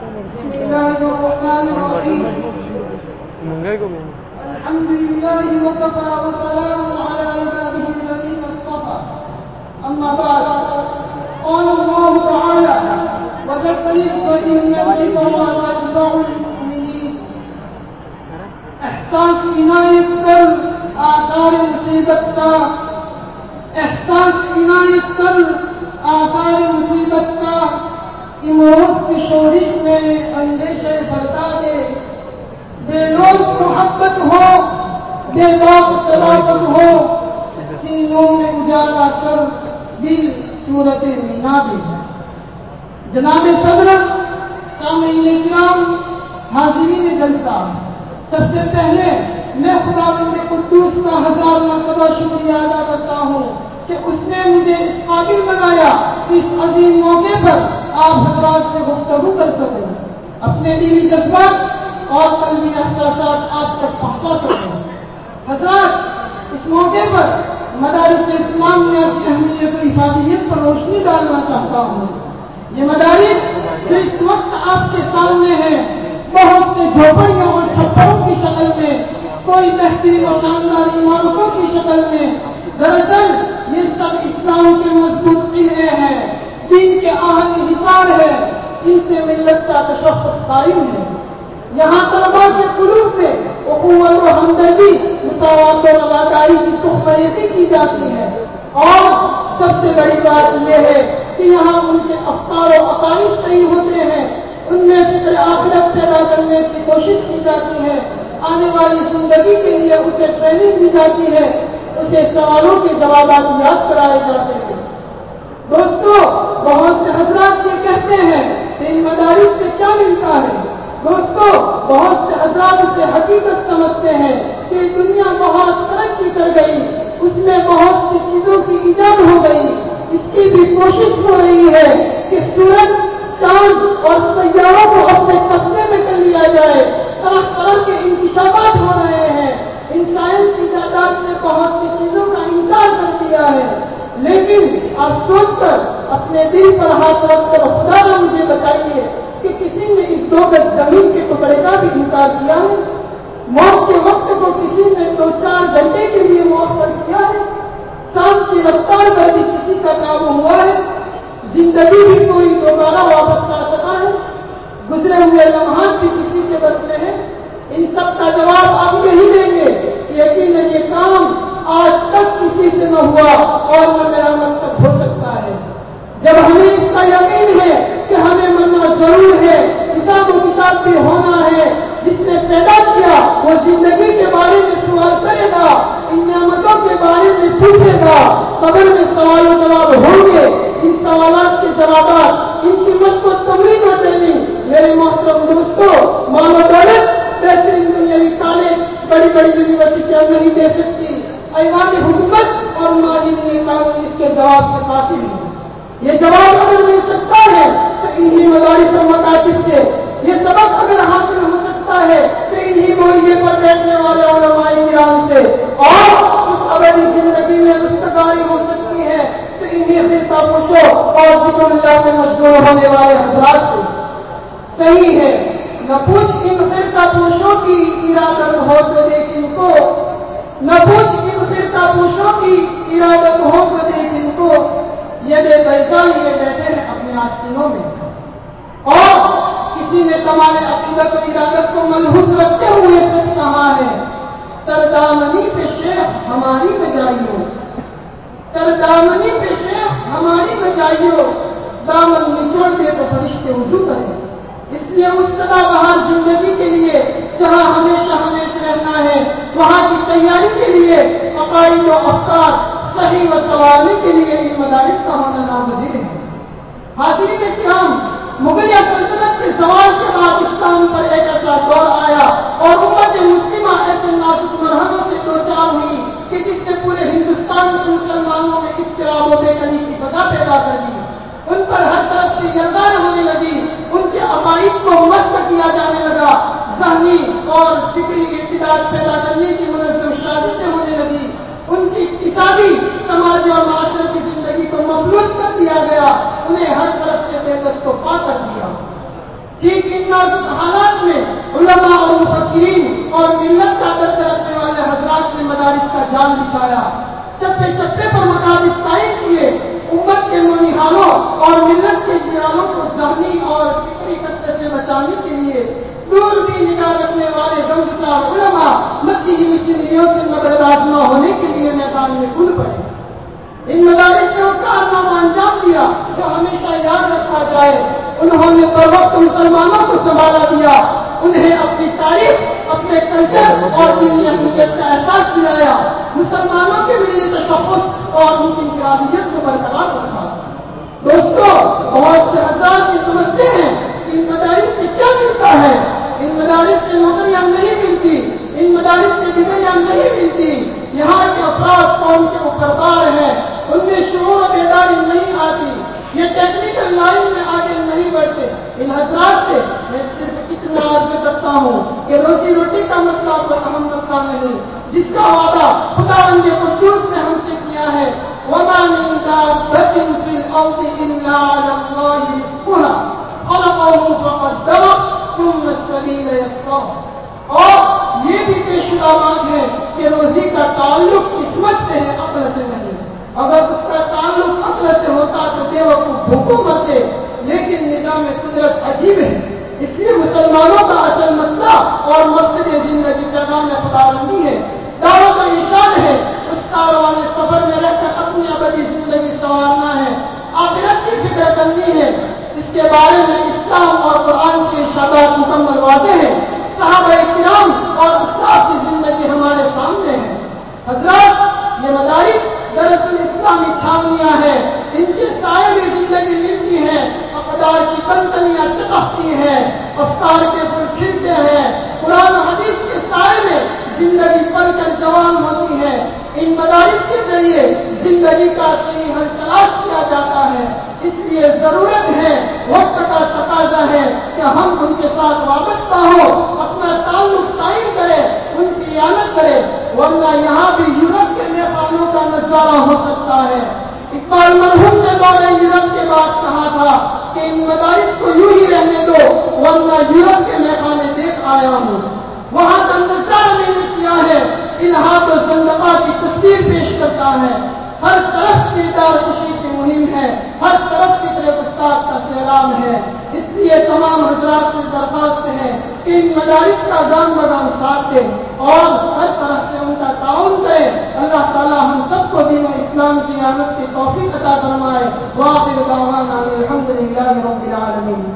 بسم کو الرحمن الحمد لله وكفى وسلام على عباده الذين اصطفى. أما بعد دل صورت مینا دے جناب صدر، سامعین کرام حاضرین جلسہ سب سے پہلے میں خدا بند قدوس کا ہزار مرتبہ شکریہ ادا کرتا ہوں کہ اس نے مجھے اس قابل بنایا کہ اس عظیم موقع پر آپ حضرات سے گفتگو کر سکوں، اپنے دینی جذبات اور قلبی احساسات آپ تک پہنچا سکوں۔ حضرات، اس موقع پر مدارس اسلامیہ کی اہمیت و افادیت پر روشنی ڈالنا چاہتا ہوں۔ یہ مدارس جو اس وقت آپ کے سامنے ہے بہت سے جھوپڑیوں اور چھپڑوں کی شکل میں، کوئی بہترین اور شاندار عمارتوں کی شکل میں۔ دراصل، یہ سب اسلام کے مضبوط قلعے ہیں، دین کے آہنی حصار ہے ان سے ملت کا تشخص قائم ہے۔ یہاں طلبا کے قلوب میں حکومت و ہمدردی مساوات و رواداری کی تخبیتی کی جاتی ہے۔ اور سب سے بڑی بات یہ ہے کہ یہاں ان کے افکار و عقائد صحیح ہوتے ہیں۔ ان میں فکر آخرت پیدا کرنے کی کوشش کی جاتی ہے۔ آنے والی زندگی کے لیے اسے ٹریننگ دی جاتی ہے۔ اسے سوالوں کے جوابات یاد کرائے جاتے ہیں۔ کوشش ہو رہی ہے کہ سورج چاند اور سیاروں کو اپنے قبضے میں کر لیا جائے۔ طرح طرح کے انکشافات ہو رہے ہیں۔ ان سائنس کی تعداد سے بہت سی چیزوں کا انکار کر دیا ہے۔ لیکن آپ سوچ کر، اپنے دل پر ہاتھ رکھ کر خدا نہ مجھے بتائیے کہ کسی نے اس دو گز زمین کے ٹکڑے کا بھی انکار کیا؟ ہے موت کے وقت کو کسی نے دو چار گھنٹے کے لیے مؤثر کیا ہے؟ سانس کی رفتار پر بھی کسی کا قابو ہوا ہے، زندگی بھی کوئی دوبارہ واپس لا سکا ہے، گزرے ہوئے لمحات بھی کسی کے بس میں ہیں۔ ان سب کا جواب آپ یہی دیں گے کہ یقیناً یہ کام آج تک کسی سے نہ ہوا اور نہ قیامت تک ہو سکتا ہے۔ جب ہمیں اس کا یقین ہے کہ ہمیں مرنا ضرور ہے حساب و کتاب بھی ہونا ہے جس نے پیدا کیا وہ زندگی کے بارے میں سوال کرے گا ان نعمتوں کے بارے میں پوچھے گا قبر میں سوال و جواب ہوں گے ان سوالات کے جوابات ان کی مشکل تمرین اور ٹریننگ میرے محترم دوستوں مانو دولت بہترین دنیاوی کالج بڑی بڑی یونیورسٹیاں نہیں دے سکتی ایوان حکومت اور ماجدین قانون اس کے جواب سے قاصر ہیں یہ جواب اگر مل سکتا ہے تو انہی مدارس و مکاتب سے یہ سبق اگر حاصل ہو سکتا ہے تو انہی مولیے پر بیٹھنے والے علماء کرام سے۔ اور اس ابدی زندگی میں مستقاری ہو سکتی ہے تو انہی خرقہ پوشو اور ذکر اللہ میں مشغول ہونے والے حضرات سے صحیح ہے۔ نہ پوچھ ان خرقہ پوشوں کی ارادت ہو تو دیکھ ان کو۔ نہ پوچھ ان خرقہ پوشوں کی ارادت ہو تو دیکھ ان کو۔ یہ بے پیسہ لیے بیٹھے ہیں اپنے آستینوں میں اور کسی نے تمہارے و ارادت کو ملحوظ رکھتے ہوئے سچ کہا ہے، تردامنی پہ شیخ ہماری بجائیو۔ تردامنی پہ شیخ ہماری بجائیو۔ دامن نچوڑ دے تو فرشتے وضو کریں۔ اس لیے اس سدا بہار زندگی کے لیے، جہاں ہمیشہ ہمیشہ رہنا ہے، وہاں کی تیاری کے لیے، عقائد و افکار، صحیح و سوارنے کے لیے ان مدارس کا ہونا نامزیر ہے حاضری کے کرام مغلیہ سلطنت کے زوال کے بعد اسلام پر ایک ایسا دور آیا اور امت مسلمہ ایسے نازک مرحلوں سے دو چار ہوئی کہ جس نے پورے ہندوستان کے مسلمانوں میں اضطراب و بے کلی کی فضا پیدا کر دی ان پر ہر ہونے لگی، ان کے عقائد کو مست کیا جانے لگا۔ ذہنی اور فکری ارتداد پیدا کرنے کی منظم سازشیں ہونے لگی۔ ان کی اقتصادی سماجی اور معاشرتی زندگی کو مفلوج کر دیا گیا۔ انہیں ہر طرف سے بے کو پا کر دیا۔ ٹھیک علماء اور مفکرین اور ملت کا درد رکھنے والے حضرات نے مدارس کا جان بچھایا۔ چپے چپے پر مدارس قائم کیے۔ امت کے منحالوں اور ملت کے جیرانوں کو ذہنی اور فکری خطے سے بچانے کے لیے دور بھی نگاہ رکھنے والے گمگسار علماء مسیحی مشینریوں سے مدد آزما ہونے کے لیے میدان میں کل پڑے۔ ان مدارس نے اس کارنامہ انجام دیا جو ہمیشہ یاد رکھا جائے۔ انہوں نے پر وقت مسلمانوں کو سنبھالا دیا۔ انہیں اپنی تاریخ، اپنے کلچر اور دینی اہمیت کا احساس دلایا۔ مسلمانوں کے لیے تشخص اور ان کی انفرادیت کو برقرار رکھا۔ دوستوں بہت سے حضرات یہ سمجھتے ہیں کہ ان مدارس سے کیا ملتا ہے ان مدارس سے نوکریاں نہیں ملتی ان مدارس سے ڈگریاں نہیں ملتی یہاں کے افراد قوم کے اوپر بار ہیں ان میں شعور و بیداری نہیں آتی یہ ٹیکنیکل لائن میں آگے نہیں بڑھتے ان حضرات سے میں صرف اتنا عرض کرتا ہوں کہ روزی روٹی کا مسئلہ کوئی اہم مسئلہ نہیں۔ جس کا وعدہ خدا رنگ قدوس نے ہم سے کیا ہے، وما من دابة في الأرض إلا على الله رزقها۔ خلقه فقدره ثم السبيل يسره۔ اور یہ بھی بے شدہ بات ہے کہ روزی کا تعلق قسمت سے ہے، عقل سے نہیں۔ اگر اس کا تعلق عقل سے ہوتا تو بے وقوف بھوکو مرتے لیکن نظام قدرت عجیب ہے۔ اس لیے مسلمانوں کا اور مسجد زندگی کا نام خدا رنگی ہے، دعوت کا نشان ہے، اس کاروان سفر میں رہ کر اپنی ابدی زندگی سنوارنا ہے۔ آخرت کی فکر کرنی ہے۔ اس کے بارے میں تمام حضرات سے درخواست ہے کہ ان مدارس کا دام بدام ساتھ دیں اور ہر طرح سے ان کا تعاون کریں۔ اللہ تعالیٰ ہم سب کو دین و اسلام کی عادت کی توفیق عطا فرمائے۔ واقع الحمد للہ رب العالمین۔